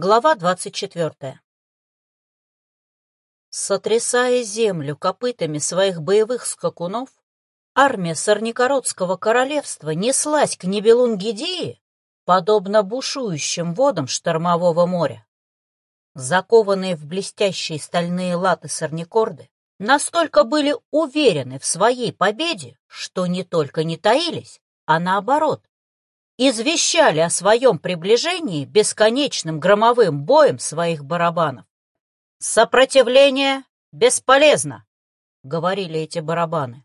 Глава двадцать четвертая. Сотрясая землю копытами своих боевых скакунов, армия Сарникородского королевства неслась к Нибелунгидии, подобно бушующим водам штормового моря. Закованные в блестящие стальные латы сорникорды настолько были уверены в своей победе, что не только не таились, а наоборот, извещали о своем приближении бесконечным громовым боем своих барабанов. «Сопротивление бесполезно», — говорили эти барабаны.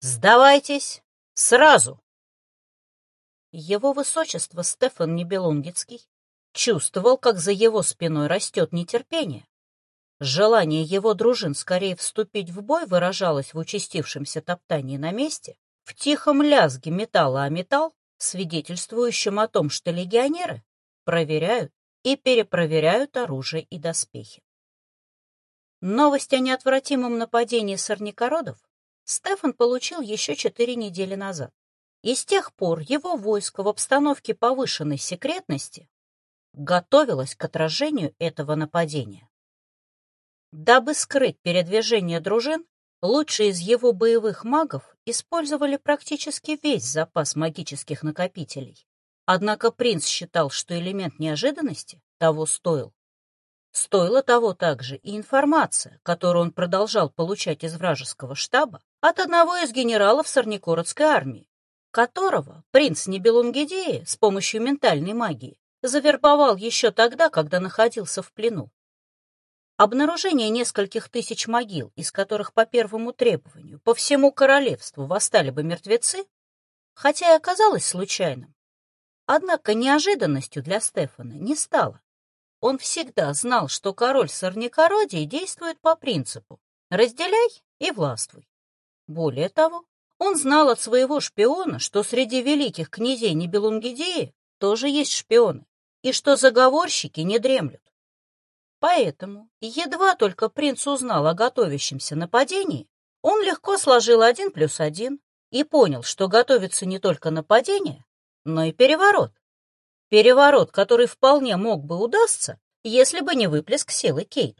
«Сдавайтесь сразу». Его высочество Стефан Небелунгицкий чувствовал, как за его спиной растет нетерпение. Желание его дружин скорее вступить в бой выражалось в участившемся топтании на месте, в тихом лязге металла о металл свидетельствующим о том, что легионеры проверяют и перепроверяют оружие и доспехи. Новость о неотвратимом нападении сорнякородов Стефан получил еще четыре недели назад. И с тех пор его войско в обстановке повышенной секретности готовилось к отражению этого нападения. Дабы скрыть передвижение дружин, Лучшие из его боевых магов использовали практически весь запас магических накопителей. Однако принц считал, что элемент неожиданности того стоил. Стоило того также и информация, которую он продолжал получать из вражеского штаба от одного из генералов Сорникородской армии, которого принц Небелунгидеи с помощью ментальной магии завербовал еще тогда, когда находился в плену. Обнаружение нескольких тысяч могил, из которых по первому требованию по всему королевству восстали бы мертвецы, хотя и оказалось случайным, однако неожиданностью для Стефана не стало. Он всегда знал, что король Сорникородий действует по принципу «разделяй и властвуй». Более того, он знал от своего шпиона, что среди великих князей Нибелунгидеи тоже есть шпионы, и что заговорщики не дремлют. Поэтому, едва только принц узнал о готовящемся нападении, он легко сложил один плюс один и понял, что готовится не только нападение, но и переворот. Переворот, который вполне мог бы удастся, если бы не выплеск силы Кейт.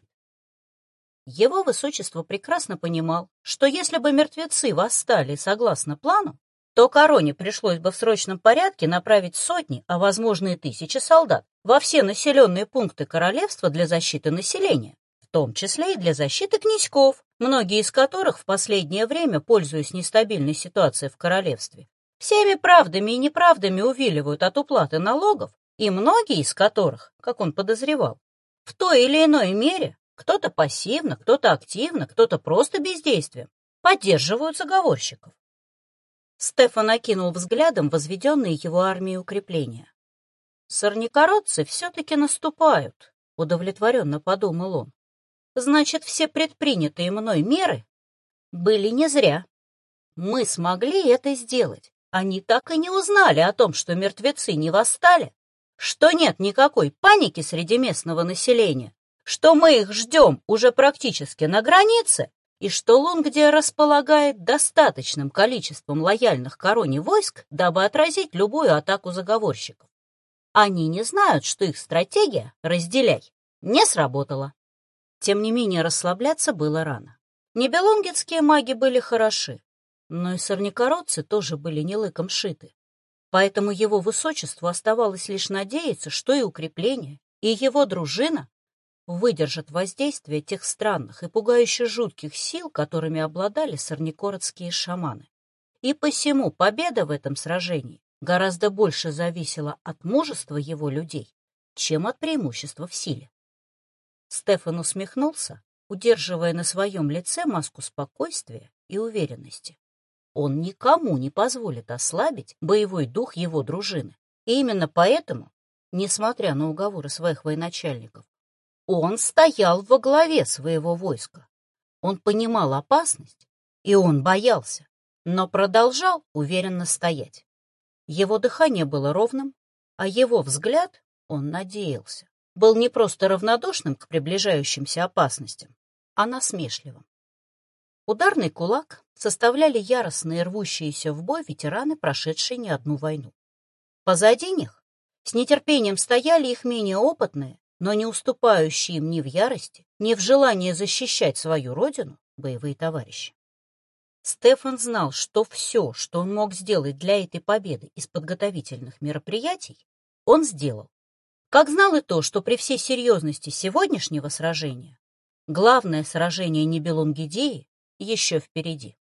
Его высочество прекрасно понимал, что если бы мертвецы восстали согласно плану, то короне пришлось бы в срочном порядке направить сотни, а возможно и тысячи солдат во все населенные пункты королевства для защиты населения, в том числе и для защиты князьков, многие из которых в последнее время, пользуясь нестабильной ситуацией в королевстве, всеми правдами и неправдами увиливают от уплаты налогов, и многие из которых, как он подозревал, в той или иной мере, кто-то пассивно, кто-то активно, кто-то просто бездействием, поддерживают заговорщиков. Стефан окинул взглядом возведенные его армией укрепления. «Сорнякородцы все-таки наступают», — удовлетворенно подумал он. «Значит, все предпринятые мной меры были не зря. Мы смогли это сделать. Они так и не узнали о том, что мертвецы не восстали, что нет никакой паники среди местного населения, что мы их ждем уже практически на границе, и что Лунгдия располагает достаточным количеством лояльных короне войск, дабы отразить любую атаку заговорщиков. Они не знают, что их стратегия «разделяй» не сработала. Тем не менее, расслабляться было рано. Небелунгетские маги были хороши, но и сорнякородцы тоже были не лыком шиты. Поэтому его высочеству оставалось лишь надеяться, что и укрепление, и его дружина выдержат воздействие тех странных и пугающе жутких сил, которыми обладали сорнякородские шаманы. И посему победа в этом сражении гораздо больше зависела от мужества его людей, чем от преимущества в силе. Стефан усмехнулся, удерживая на своем лице маску спокойствия и уверенности. Он никому не позволит ослабить боевой дух его дружины. И именно поэтому, несмотря на уговоры своих военачальников, он стоял во главе своего войска. Он понимал опасность, и он боялся, но продолжал уверенно стоять. Его дыхание было ровным, а его взгляд, он надеялся, был не просто равнодушным к приближающимся опасностям, а насмешливым. Ударный кулак составляли яростные рвущиеся в бой ветераны, прошедшие не одну войну. Позади них с нетерпением стояли их менее опытные, но не уступающие им ни в ярости, ни в желании защищать свою родину боевые товарищи. Стефан знал, что все, что он мог сделать для этой победы из подготовительных мероприятий, он сделал. Как знал и то, что при всей серьезности сегодняшнего сражения главное сражение Нибелунгидеи еще впереди.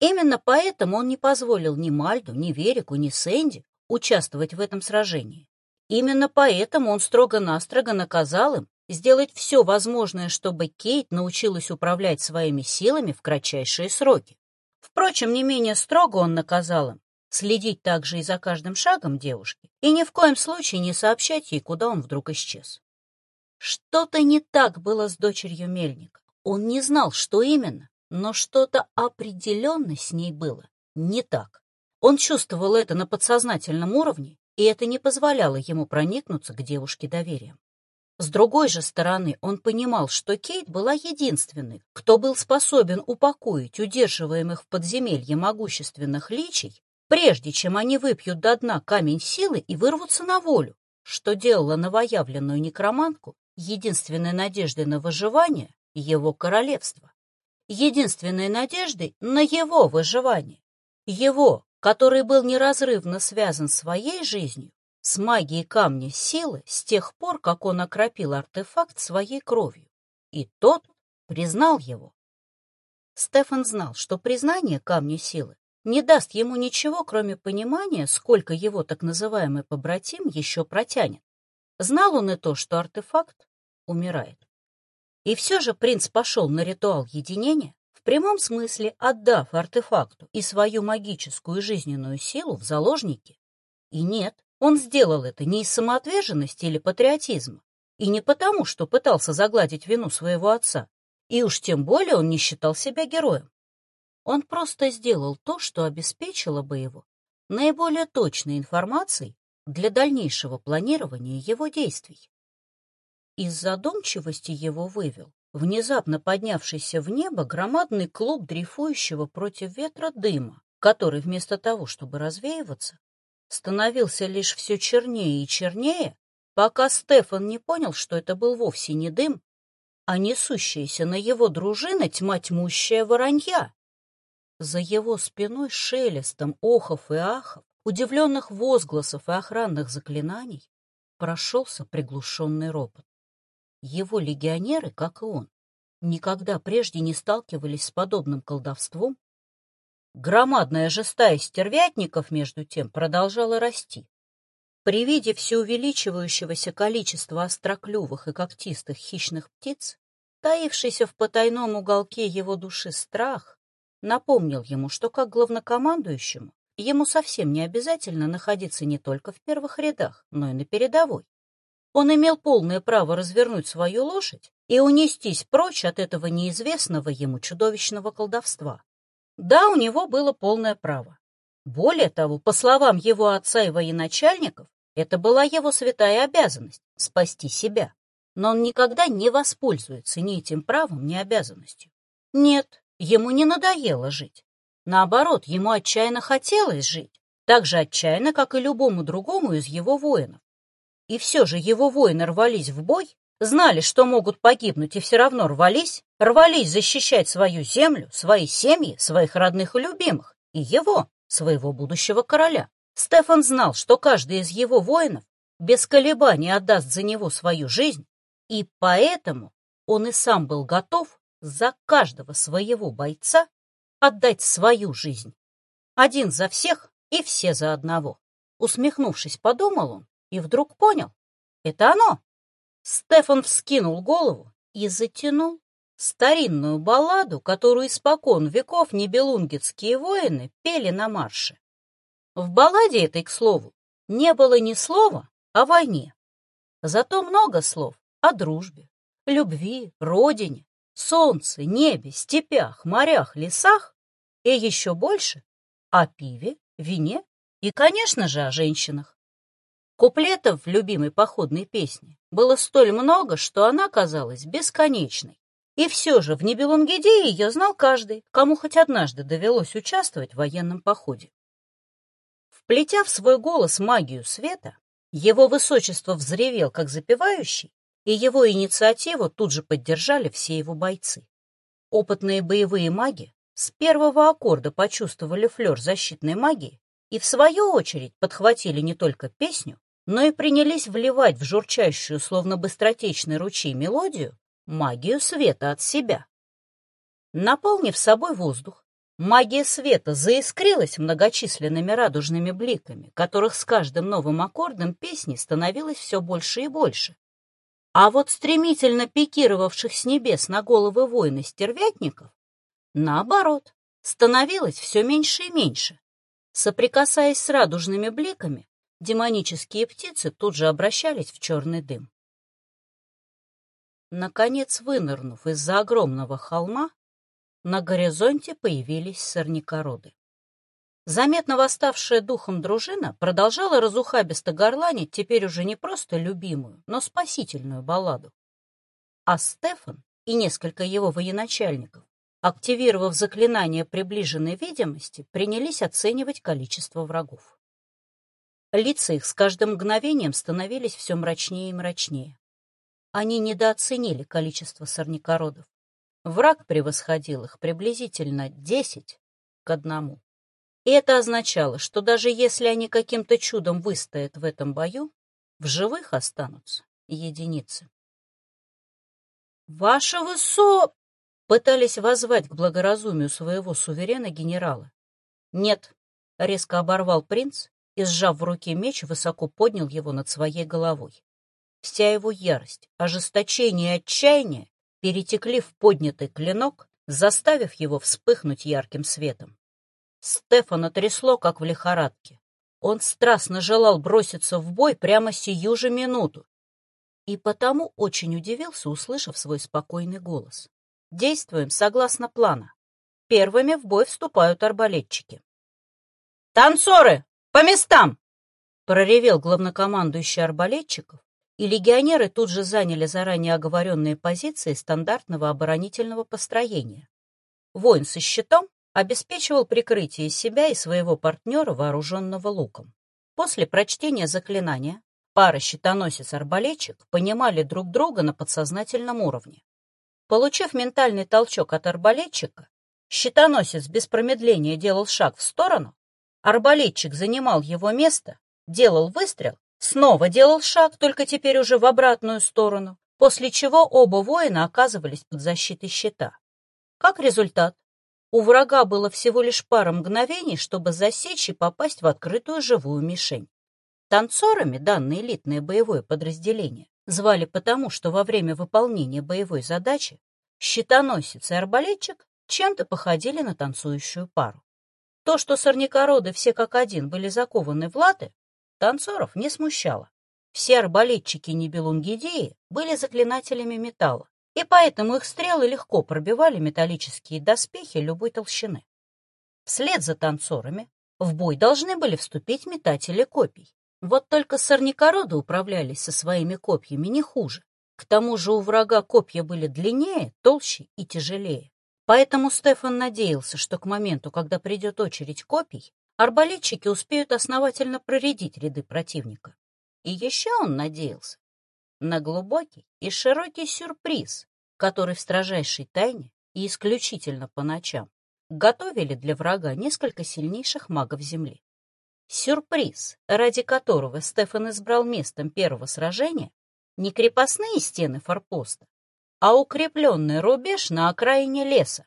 Именно поэтому он не позволил ни Мальду, ни Верику, ни Сэнди участвовать в этом сражении. Именно поэтому он строго-настрого наказал им сделать все возможное, чтобы Кейт научилась управлять своими силами в кратчайшие сроки. Впрочем, не менее строго он наказал им следить также и за каждым шагом девушки и ни в коем случае не сообщать ей, куда он вдруг исчез. Что-то не так было с дочерью Мельника. Он не знал, что именно, но что-то определенно с ней было не так. Он чувствовал это на подсознательном уровне, и это не позволяло ему проникнуться к девушке доверием. С другой же стороны, он понимал, что Кейт была единственной, кто был способен упокоить удерживаемых в подземелье могущественных личий, прежде чем они выпьют до дна камень силы и вырвутся на волю, что делало новоявленную некромантку единственной надеждой на выживание его королевства, единственной надеждой на его выживание, его, который был неразрывно связан своей жизнью с магией камня силы с тех пор, как он окропил артефакт своей кровью, и тот признал его. Стефан знал, что признание камня силы не даст ему ничего, кроме понимания, сколько его так называемый побратим еще протянет. Знал он и то, что артефакт умирает. И все же принц пошел на ритуал единения, в прямом смысле отдав артефакту и свою магическую жизненную силу в заложники. И нет, он сделал это не из самоотверженности или патриотизма, и не потому, что пытался загладить вину своего отца, и уж тем более он не считал себя героем. Он просто сделал то, что обеспечило бы его наиболее точной информацией для дальнейшего планирования его действий. Из задумчивости его вывел внезапно поднявшийся в небо громадный клуб дрейфующего против ветра дыма, который вместо того, чтобы развеиваться, становился лишь все чернее и чернее, пока Стефан не понял, что это был вовсе не дым, а несущаяся на его дружина тьма тьмущая воронья. За его спиной шелестом охов и ахов, удивленных возгласов и охранных заклинаний прошелся приглушенный ропот. Его легионеры, как и он, никогда прежде не сталкивались с подобным колдовством Громадная же стая стервятников, между тем, продолжала расти. При виде все увеличивающегося количества остроклювых и когтистых хищных птиц, таившийся в потайном уголке его души страх, напомнил ему, что как главнокомандующему ему совсем не обязательно находиться не только в первых рядах, но и на передовой. Он имел полное право развернуть свою лошадь и унестись прочь от этого неизвестного ему чудовищного колдовства. Да, у него было полное право. Более того, по словам его отца и военачальников, это была его святая обязанность — спасти себя. Но он никогда не воспользуется ни этим правом, ни обязанностью. Нет, ему не надоело жить. Наоборот, ему отчаянно хотелось жить, так же отчаянно, как и любому другому из его воинов. И все же его воины рвались в бой, знали, что могут погибнуть, и все равно рвались, рвались защищать свою землю, свои семьи, своих родных и любимых, и его, своего будущего короля. Стефан знал, что каждый из его воинов без колебаний отдаст за него свою жизнь, и поэтому он и сам был готов за каждого своего бойца отдать свою жизнь. Один за всех и все за одного. Усмехнувшись, подумал он и вдруг понял — это оно. Стефан вскинул голову и затянул старинную балладу, которую испокон веков небелунгетские воины пели на марше. В балладе этой, к слову, не было ни слова о войне, зато много слов о дружбе, любви, родине, солнце, небе, степях, морях, лесах и еще больше о пиве, вине и, конечно же, о женщинах. Куплетов любимой походной песне было столь много, что она казалась бесконечной. И все же в Нибелунгиде ее знал каждый, кому хоть однажды довелось участвовать в военном походе. Вплетя в свой голос магию света, Его высочество взревел, как запевающий, и его инициативу тут же поддержали все его бойцы. Опытные боевые маги с первого аккорда почувствовали флер защитной магии и, в свою очередь, подхватили не только песню, но и принялись вливать в журчащую, словно быстротечный ручей, мелодию магию света от себя. Наполнив собой воздух, магия света заискрилась многочисленными радужными бликами, которых с каждым новым аккордом песни становилось все больше и больше. А вот стремительно пикировавших с небес на головы воины стервятников, наоборот, становилось все меньше и меньше. Соприкасаясь с радужными бликами, демонические птицы тут же обращались в черный дым. Наконец, вынырнув из-за огромного холма, на горизонте появились сорнякороды. Заметно восставшая духом дружина продолжала разухабисто горланить теперь уже не просто любимую, но спасительную балладу. А Стефан и несколько его военачальников, активировав заклинание приближенной видимости, принялись оценивать количество врагов. Лица их с каждым мгновением становились все мрачнее и мрачнее. Они недооценили количество сорнякородов. Враг превосходил их приблизительно десять к одному. И это означало, что даже если они каким-то чудом выстоят в этом бою, в живых останутся единицы. «Ваше высо...» — пытались воззвать к благоразумию своего суверена генерала. «Нет», — резко оборвал принц и, сжав в руке меч, высоко поднял его над своей головой. Вся его ярость, ожесточение и отчаяние перетекли в поднятый клинок, заставив его вспыхнуть ярким светом. Стефана трясло, как в лихорадке. Он страстно желал броситься в бой прямо сию же минуту. И потому очень удивился, услышав свой спокойный голос. Действуем согласно плана. Первыми в бой вступают арбалетчики. «Танцоры! По местам!» проревел главнокомандующий арбалетчиков, и легионеры тут же заняли заранее оговоренные позиции стандартного оборонительного построения. Воин со щитом обеспечивал прикрытие себя и своего партнера, вооруженного луком. После прочтения заклинания пара щитоносец-арбалетчик понимали друг друга на подсознательном уровне. Получив ментальный толчок от арбалетчика, щитоносец без промедления делал шаг в сторону, арбалетчик занимал его место, делал выстрел, снова делал шаг, только теперь уже в обратную сторону, после чего оба воина оказывались под защитой щита. Как результат, у врага было всего лишь пара мгновений, чтобы засечь и попасть в открытую живую мишень. Танцорами данное элитное боевое подразделение звали потому, что во время выполнения боевой задачи щитоносец и арбалетчик чем-то походили на танцующую пару. То, что сорнякороды все как один были закованы в латы, танцоров не смущало. Все арбалетчики Нибелунгидеи были заклинателями металла, и поэтому их стрелы легко пробивали металлические доспехи любой толщины. Вслед за танцорами в бой должны были вступить метатели копий. Вот только сорнякороды управлялись со своими копьями не хуже. К тому же у врага копья были длиннее, толще и тяжелее. Поэтому Стефан надеялся, что к моменту, когда придет очередь копий, арбалетчики успеют основательно проредить ряды противника. И еще он надеялся, на глубокий и широкий сюрприз, который в строжайшей тайне и исключительно по ночам готовили для врага несколько сильнейших магов Земли. Сюрприз, ради которого Стефан избрал местом первого сражения не крепостные стены форпоста, а укрепленный рубеж на окраине леса.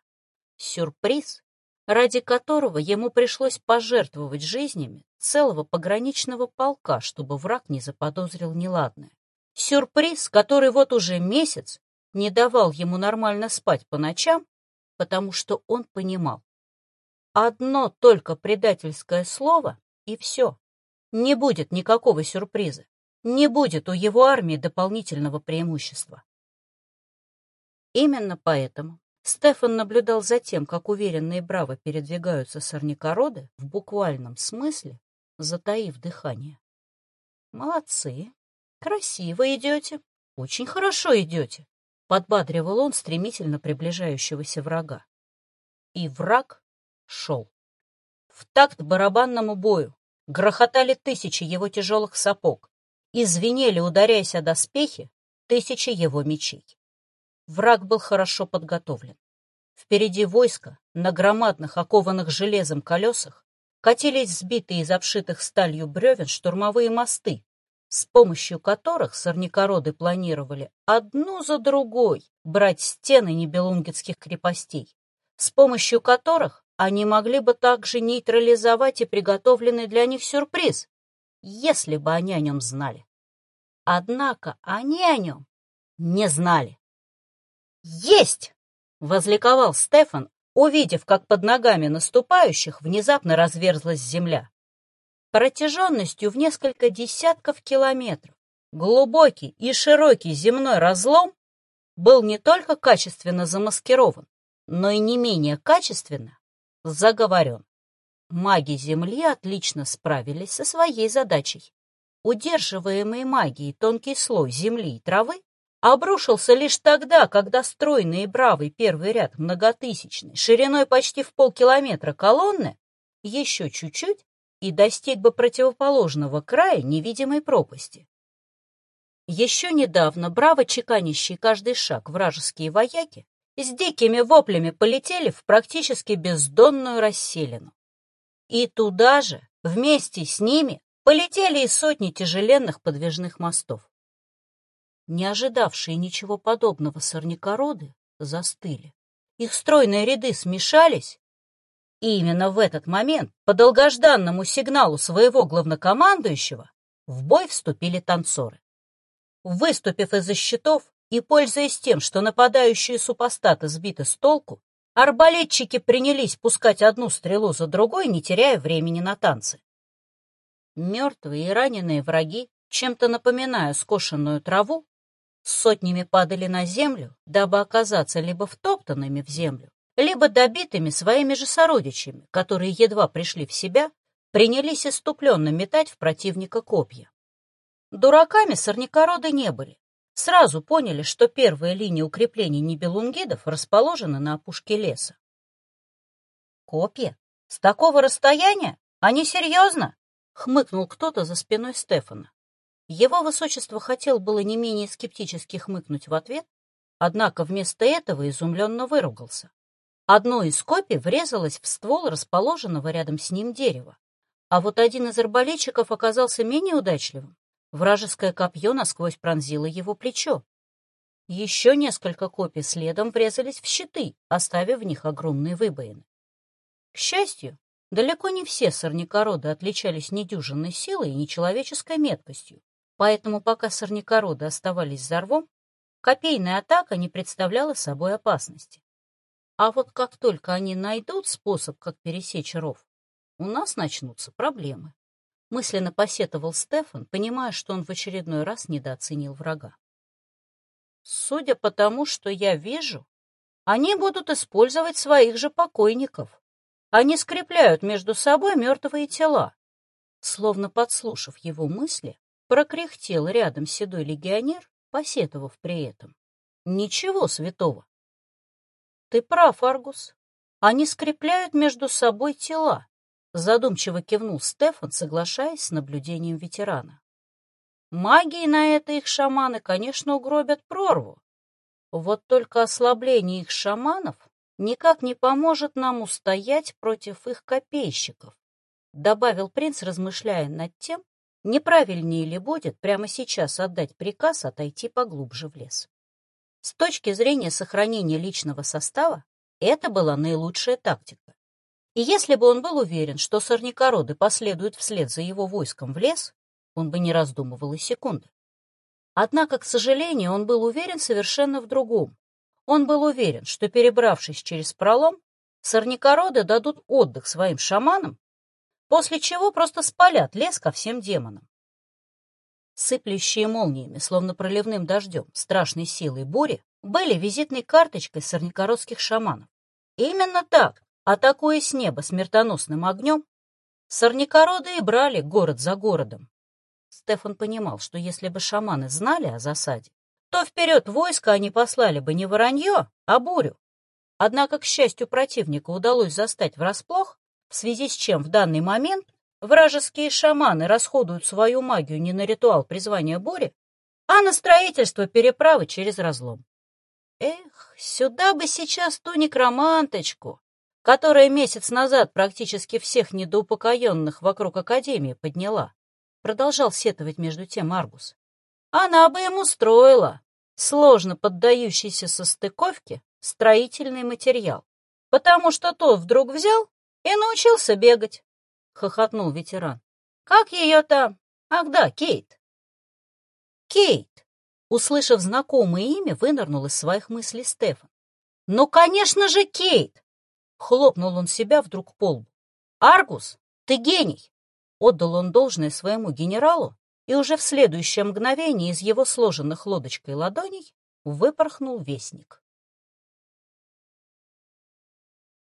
Сюрприз, ради которого ему пришлось пожертвовать жизнями целого пограничного полка, чтобы враг не заподозрил неладное. Сюрприз, который вот уже месяц не давал ему нормально спать по ночам, потому что он понимал. Одно только предательское слово, и все. Не будет никакого сюрприза. Не будет у его армии дополнительного преимущества. Именно поэтому Стефан наблюдал за тем, как уверенно и браво передвигаются сорнякороды, в буквальном смысле, затаив дыхание. Молодцы, «Красиво идете, очень хорошо идете», — подбадривал он стремительно приближающегося врага. И враг шел. В такт барабанному бою грохотали тысячи его тяжелых сапог, и звенели, ударяясь о доспехи, тысячи его мечей. Враг был хорошо подготовлен. Впереди войска, на громадных, окованных железом колесах, катились сбитые из обшитых сталью бревен штурмовые мосты, с помощью которых сорнякороды планировали одну за другой брать стены небелунгетских крепостей, с помощью которых они могли бы также нейтрализовать и приготовленный для них сюрприз, если бы они о нем знали. Однако они о нем не знали. «Есть!» — возликовал Стефан, увидев, как под ногами наступающих внезапно разверзлась земля. Протяженностью в несколько десятков километров глубокий и широкий земной разлом был не только качественно замаскирован, но и не менее качественно заговорен. Маги Земли отлично справились со своей задачей. Удерживаемый магией тонкий слой земли и травы обрушился лишь тогда, когда стройный и бравый первый ряд многотысячный, шириной почти в полкилометра колонны, еще чуть-чуть и достиг бы противоположного края невидимой пропасти. Еще недавно браво чеканящие каждый шаг вражеские вояки с дикими воплями полетели в практически бездонную расселину. И туда же, вместе с ними, полетели и сотни тяжеленных подвижных мостов. Не ожидавшие ничего подобного сорнякороды застыли. Их стройные ряды смешались, и именно в этот момент, по долгожданному сигналу своего главнокомандующего, в бой вступили танцоры. Выступив из-за щитов и пользуясь тем, что нападающие супостаты сбиты с толку, арбалетчики принялись пускать одну стрелу за другой, не теряя времени на танцы. Мертвые и раненые враги, чем-то напоминая скошенную траву, сотнями падали на землю, дабы оказаться либо втоптанными в землю, либо добитыми своими же сородичами, которые едва пришли в себя, принялись иступленно метать в противника копья. Дураками сорнякороды не были. Сразу поняли, что первая линия укреплений небелунгидов расположена на опушке леса. «Копья? С такого расстояния? Они серьезно?» — хмыкнул кто-то за спиной Стефана. Его высочество хотел было не менее скептически хмыкнуть в ответ, однако вместо этого изумленно выругался. Одно из копий врезалось в ствол расположенного рядом с ним дерева, а вот один из арбалетчиков оказался менее удачливым. Вражеское копье насквозь пронзило его плечо. Еще несколько копий следом врезались в щиты, оставив в них огромные выбоины. К счастью, далеко не все сорнякороды отличались недюжинной силой и нечеловеческой меткостью, поэтому пока сорнякороды оставались за рвом, копейная атака не представляла собой опасности. А вот как только они найдут способ, как пересечь ров, у нас начнутся проблемы. Мысленно посетовал Стефан, понимая, что он в очередной раз недооценил врага. Судя по тому, что я вижу, они будут использовать своих же покойников. Они скрепляют между собой мертвые тела. Словно подслушав его мысли, прокряхтел рядом седой легионер, посетовав при этом. Ничего святого. Ты прав, Аргус. Они скрепляют между собой тела. Задумчиво кивнул Стефан, соглашаясь с наблюдением ветерана. Магии на это их шаманы, конечно, угробят прорву. Вот только ослабление их шаманов никак не поможет нам устоять против их копейщиков, добавил принц, размышляя над тем, неправильнее ли будет прямо сейчас отдать приказ отойти поглубже в лес. С точки зрения сохранения личного состава, это была наилучшая тактика. И если бы он был уверен, что сорнякороды последуют вслед за его войском в лес, он бы не раздумывал и секунды. Однако, к сожалению, он был уверен совершенно в другом. Он был уверен, что, перебравшись через пролом, сорнякороды дадут отдых своим шаманам, после чего просто спалят лес ко всем демонам сыплющие молниями, словно проливным дождем, страшной силой бури, были визитной карточкой сорнякородских шаманов. Именно так, атакуя с неба смертоносным огнем, сорнякороды и брали город за городом. Стефан понимал, что если бы шаманы знали о засаде, то вперед войска они послали бы не воронье, а бурю. Однако, к счастью противника удалось застать врасплох, в связи с чем в данный момент вражеские шаманы расходуют свою магию не на ритуал призвания бури, а на строительство переправы через разлом. Эх, сюда бы сейчас ту некроманточку, которая месяц назад практически всех недоупокоенных вокруг Академии подняла. Продолжал сетовать между тем Аргус. Она бы ему строила сложно поддающийся состыковке строительный материал, потому что тот вдруг взял и научился бегать, — хохотнул ветеран. Как ее там? Ах да, Кейт. Кейт, услышав знакомое имя, вынырнул из своих мыслей Стефан. Ну, конечно же, Кейт! Хлопнул он себя вдруг по лбу. Аргус, ты гений! Отдал он должное своему генералу, и уже в следующее мгновение из его сложенных лодочкой ладоней выпорхнул вестник.